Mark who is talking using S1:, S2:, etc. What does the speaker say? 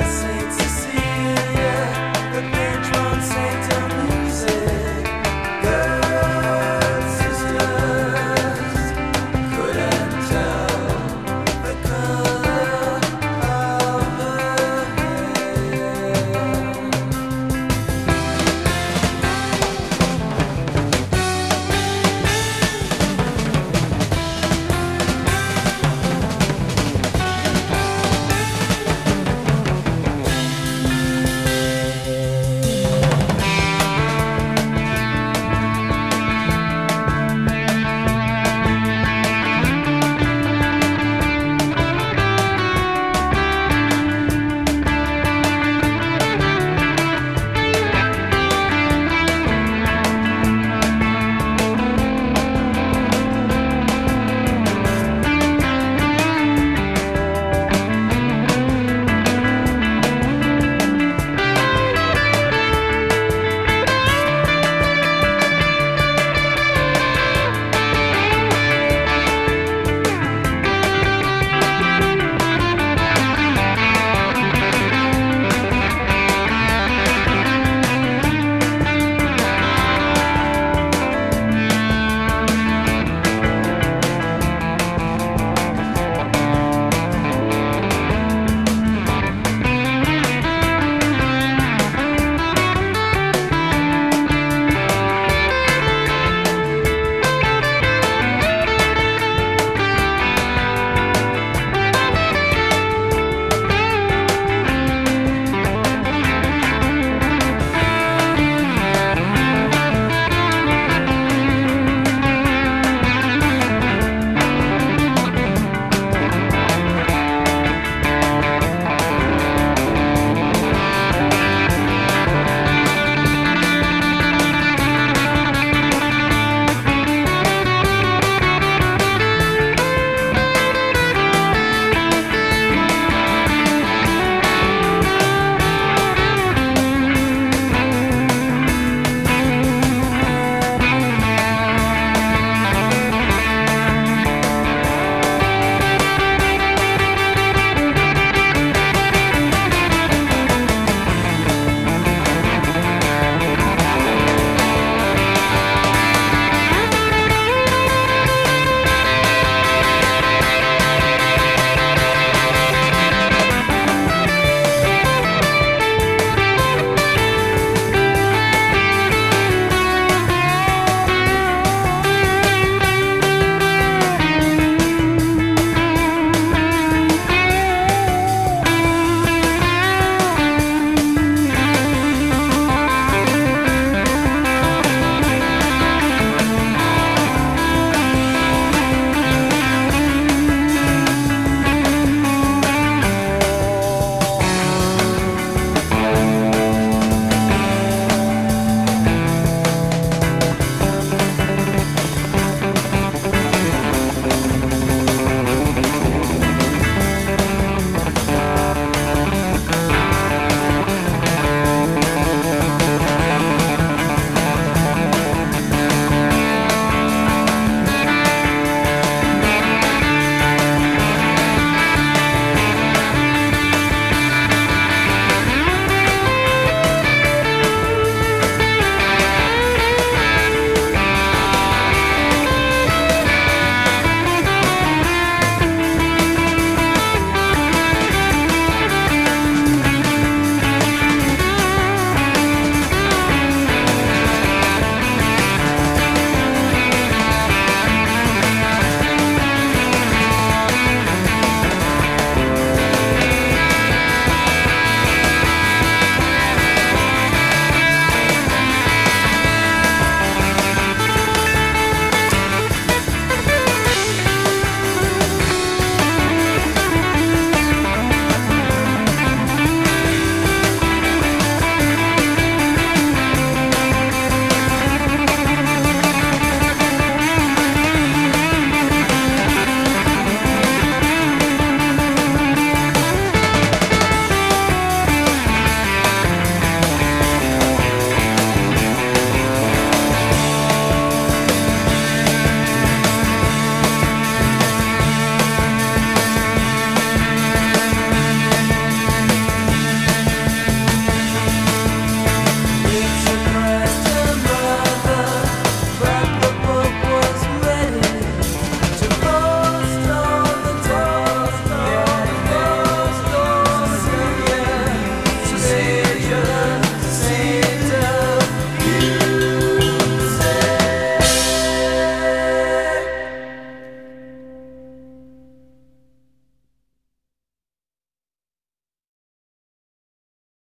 S1: listen.